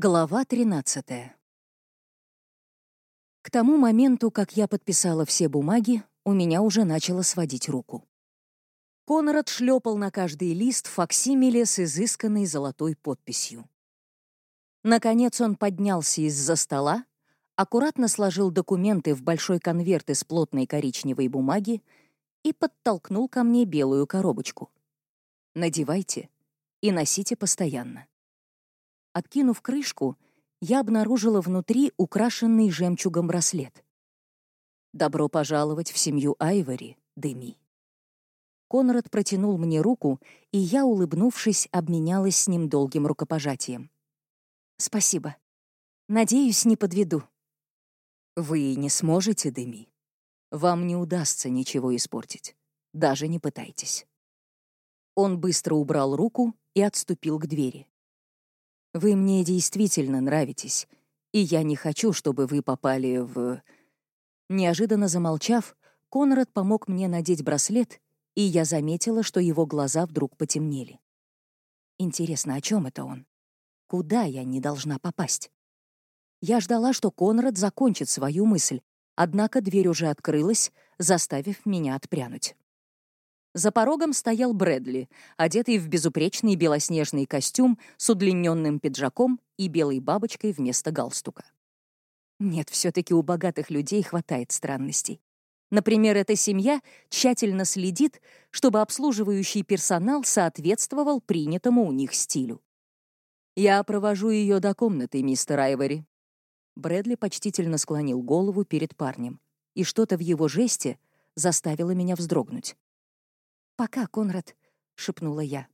Глава 13. К тому моменту, как я подписала все бумаги, у меня уже начало сводить руку. Конрад шлепал на каждый лист факсимиле с изысканной золотой подписью. Наконец он поднялся из-за стола, аккуратно сложил документы в большой конверт из плотной коричневой бумаги и подтолкнул ко мне белую коробочку. «Надевайте и носите постоянно». Откинув крышку, я обнаружила внутри украшенный жемчугом браслет. «Добро пожаловать в семью Айвори, Деми». Конрад протянул мне руку, и я, улыбнувшись, обменялась с ним долгим рукопожатием. «Спасибо. Надеюсь, не подведу». «Вы не сможете, Деми. Вам не удастся ничего испортить. Даже не пытайтесь». Он быстро убрал руку и отступил к двери. Вы мне действительно нравитесь, и я не хочу, чтобы вы попали в...» Неожиданно замолчав, Конрад помог мне надеть браслет, и я заметила, что его глаза вдруг потемнели. Интересно, о чем это он? Куда я не должна попасть? Я ждала, что Конрад закончит свою мысль, однако дверь уже открылась, заставив меня отпрянуть. За порогом стоял Брэдли, одетый в безупречный белоснежный костюм с удлиненным пиджаком и белой бабочкой вместо галстука. Нет, все-таки у богатых людей хватает странностей. Например, эта семья тщательно следит, чтобы обслуживающий персонал соответствовал принятому у них стилю. «Я провожу ее до комнаты, мистер Айвори». Брэдли почтительно склонил голову перед парнем, и что-то в его жесте заставило меня вздрогнуть. «Пока, Конрад», — шепнула я.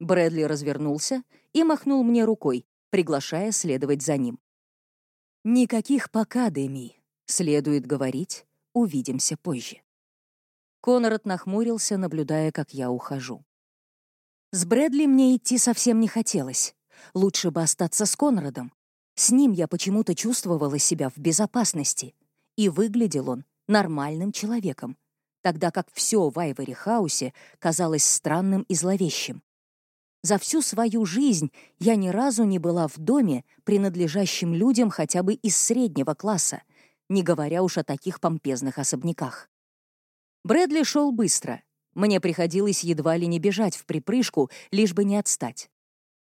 Брэдли развернулся и махнул мне рукой, приглашая следовать за ним. «Никаких пока, Деми. Следует говорить, увидимся позже». Конрад нахмурился, наблюдая, как я ухожу. С Брэдли мне идти совсем не хотелось. Лучше бы остаться с Конрадом. С ним я почему-то чувствовала себя в безопасности. И выглядел он нормальным человеком, тогда как все в Айвори-хаусе казалось странным и зловещим. За всю свою жизнь я ни разу не была в доме, принадлежащем людям хотя бы из среднего класса, не говоря уж о таких помпезных особняках. Брэдли шел быстро. Мне приходилось едва ли не бежать в припрыжку, лишь бы не отстать.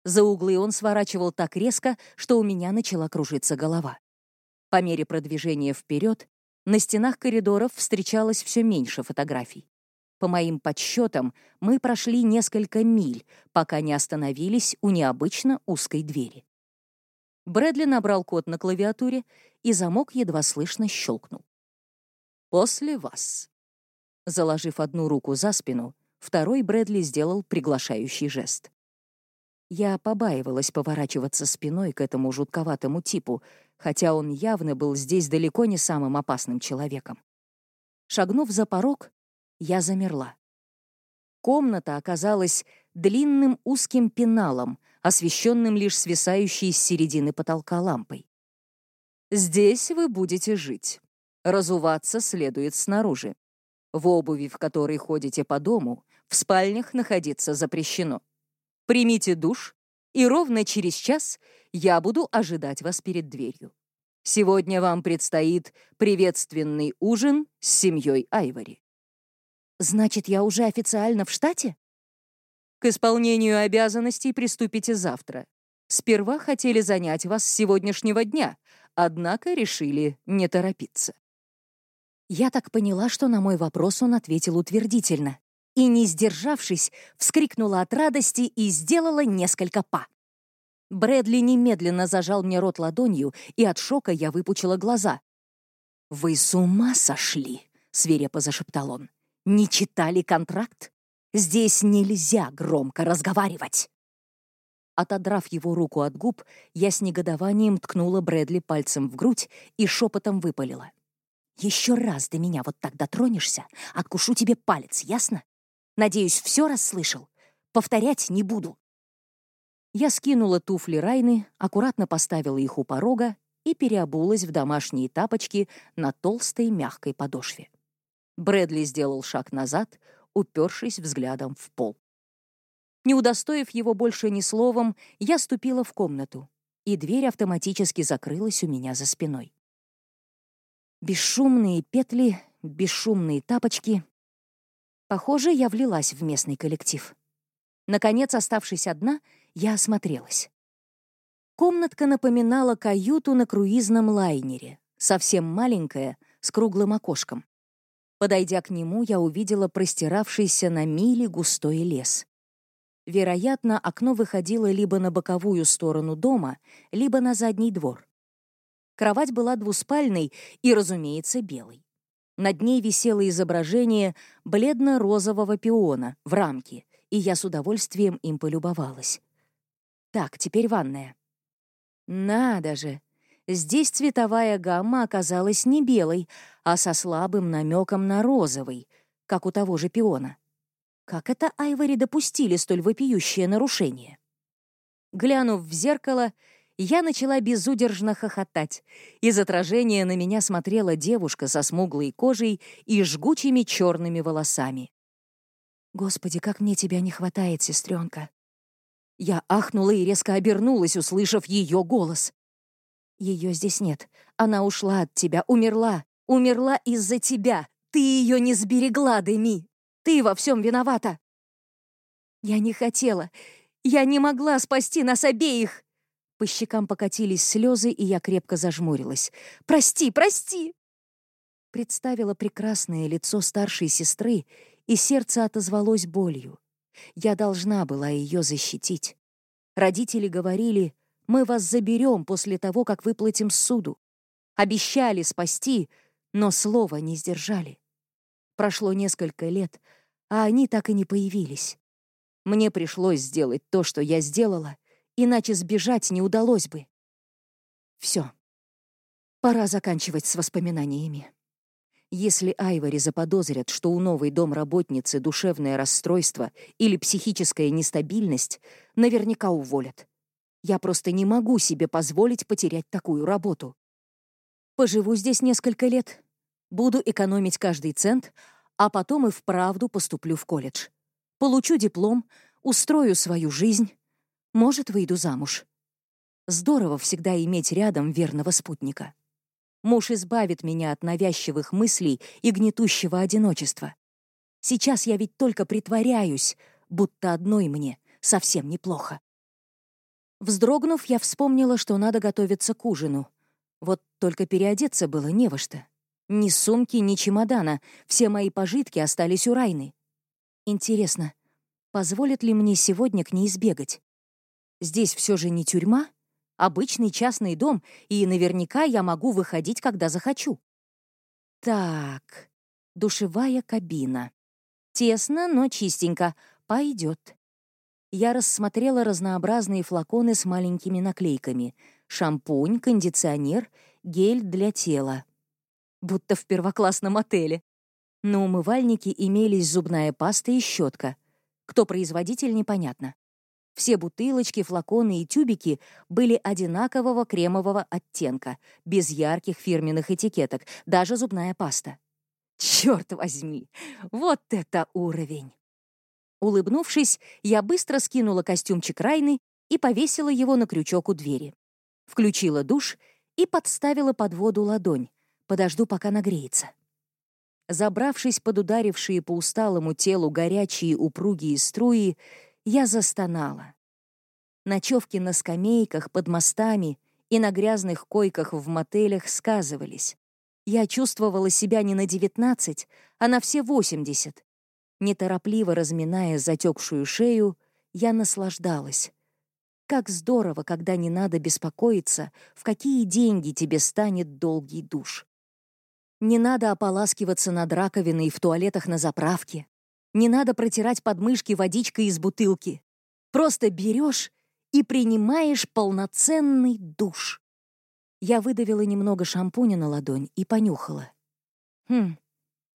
За углы он сворачивал так резко, что у меня начала кружиться голова. По мере продвижения вперед на стенах коридоров встречалось все меньше фотографий. По моим подсчетам, мы прошли несколько миль, пока не остановились у необычно узкой двери. Брэдли набрал код на клавиатуре, и замок едва слышно щелкнул. «После вас». Заложив одну руку за спину, второй Брэдли сделал приглашающий жест. Я побаивалась поворачиваться спиной к этому жутковатому типу, хотя он явно был здесь далеко не самым опасным человеком. Шагнув за порог, я замерла. Комната оказалась длинным узким пеналом, освещенным лишь свисающей с середины потолка лампой. «Здесь вы будете жить. Разуваться следует снаружи. В обуви, в которой ходите по дому, в спальнях находиться запрещено примите душ, и ровно через час я буду ожидать вас перед дверью. Сегодня вам предстоит приветственный ужин с семьей Айвори. Значит, я уже официально в штате? К исполнению обязанностей приступите завтра. Сперва хотели занять вас с сегодняшнего дня, однако решили не торопиться. Я так поняла, что на мой вопрос он ответил утвердительно и, не сдержавшись, вскрикнула от радости и сделала несколько па. Брэдли немедленно зажал мне рот ладонью, и от шока я выпучила глаза. «Вы с ума сошли?» — свирепо зашептал он. «Не читали контракт? Здесь нельзя громко разговаривать!» Отодрав его руку от губ, я с негодованием ткнула Брэдли пальцем в грудь и шепотом выпалила. «Еще раз до меня вот так дотронешься, откушу тебе палец, ясно? Надеюсь, все расслышал. Повторять не буду. Я скинула туфли Райны, аккуратно поставила их у порога и переобулась в домашние тапочки на толстой мягкой подошве. Брэдли сделал шаг назад, упершись взглядом в пол. Не удостоив его больше ни словом, я ступила в комнату и дверь автоматически закрылась у меня за спиной. Бесшумные петли, бесшумные тапочки. Похоже, я влилась в местный коллектив. Наконец, оставшись одна, я осмотрелась. Комнатка напоминала каюту на круизном лайнере, совсем маленькая, с круглым окошком. Подойдя к нему, я увидела простиравшийся на мили густой лес. Вероятно, окно выходило либо на боковую сторону дома, либо на задний двор. Кровать была двуспальной и, разумеется, белой. Над ней висело изображение бледно-розового пиона в рамке, и я с удовольствием им полюбовалась. Так, теперь ванная. Надо же! Здесь цветовая гамма оказалась не белой, а со слабым намеком на розовый, как у того же пиона. Как это Айвори допустили столь вопиющее нарушение? Глянув в зеркало, я начала безудержно хохотать. Из отражения на меня смотрела девушка со смуглой кожей и жгучими черными волосами. «Господи, как мне тебя не хватает, сестренка!» Я ахнула и резко обернулась, услышав ее голос. «Ее здесь нет. Она ушла от тебя, умерла. Умерла из-за тебя. Ты ее не сберегла, Деми!» Ты во всем виновата!» «Я не хотела! Я не могла спасти нас обеих!» По щекам покатились слезы, и я крепко зажмурилась. «Прости, прости!» Представила прекрасное лицо старшей сестры, и сердце отозвалось болью. Я должна была ее защитить. Родители говорили, мы вас заберем после того, как выплатим суду. Обещали спасти, но слова не сдержали. Прошло несколько лет, а они так и не появились. Мне пришлось сделать то, что я сделала, иначе сбежать не удалось бы. Все. Пора заканчивать с воспоминаниями. Если Айвори заподозрят, что у новой домработницы душевное расстройство или психическая нестабильность, наверняка уволят. Я просто не могу себе позволить потерять такую работу. Поживу здесь несколько лет, буду экономить каждый цент, а потом и вправду поступлю в колледж. Получу диплом, устрою свою жизнь, может, выйду замуж. Здорово всегда иметь рядом верного спутника. Муж избавит меня от навязчивых мыслей и гнетущего одиночества. Сейчас я ведь только притворяюсь, будто одной мне совсем неплохо. Вздрогнув, я вспомнила, что надо готовиться к ужину. Вот только переодеться было не во что. Ни сумки, ни чемодана. Все мои пожитки остались у Райны. Интересно, позволит ли мне сегодня к ней сбегать? Здесь все же не тюрьма, обычный частный дом, и наверняка я могу выходить, когда захочу. Так, душевая кабина. Тесно, но чистенько. Пойдет. Я рассмотрела разнообразные флаконы с маленькими наклейками. Шампунь, кондиционер, гель для тела будто в первоклассном отеле. На умывальнике имелись зубная паста и щетка. Кто производитель, непонятно. Все бутылочки, флаконы и тюбики были одинакового кремового оттенка, без ярких фирменных этикеток, даже зубная паста. Черт возьми, вот это уровень! Улыбнувшись, я быстро скинула костюмчик Райны и повесила его на крючок у двери. Включила душ и подставила под воду ладонь, Подожду, пока нагреется. Забравшись под ударившие по усталому телу горячие упругие струи, я застонала. Ночевки на скамейках, под мостами и на грязных койках в мотелях сказывались. Я чувствовала себя не на девятнадцать, а на все восемьдесят. Неторопливо разминая затекшую шею, я наслаждалась. Как здорово, когда не надо беспокоиться, в какие деньги тебе станет долгий душ. Не надо ополаскиваться над раковиной в туалетах на заправке. Не надо протирать подмышки водичкой из бутылки. Просто берешь и принимаешь полноценный душ. Я выдавила немного шампуня на ладонь и понюхала. Хм,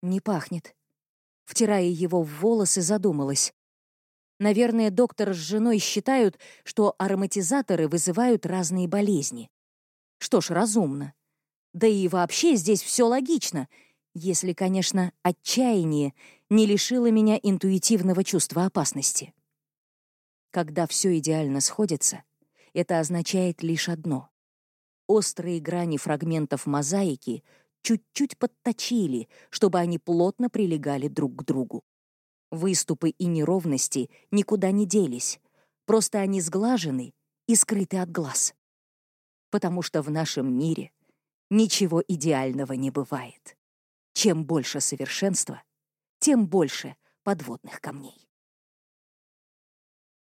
не пахнет. Втирая его в волосы, задумалась. Наверное, доктор с женой считают, что ароматизаторы вызывают разные болезни. Что ж, разумно. Да и вообще здесь все логично, если, конечно, отчаяние не лишило меня интуитивного чувства опасности. Когда все идеально сходится, это означает лишь одно. Острые грани фрагментов мозаики чуть-чуть подточили, чтобы они плотно прилегали друг к другу. Выступы и неровности никуда не делись, просто они сглажены и скрыты от глаз. Потому что в нашем мире ничего идеального не бывает. Чем больше совершенства, тем больше подводных камней.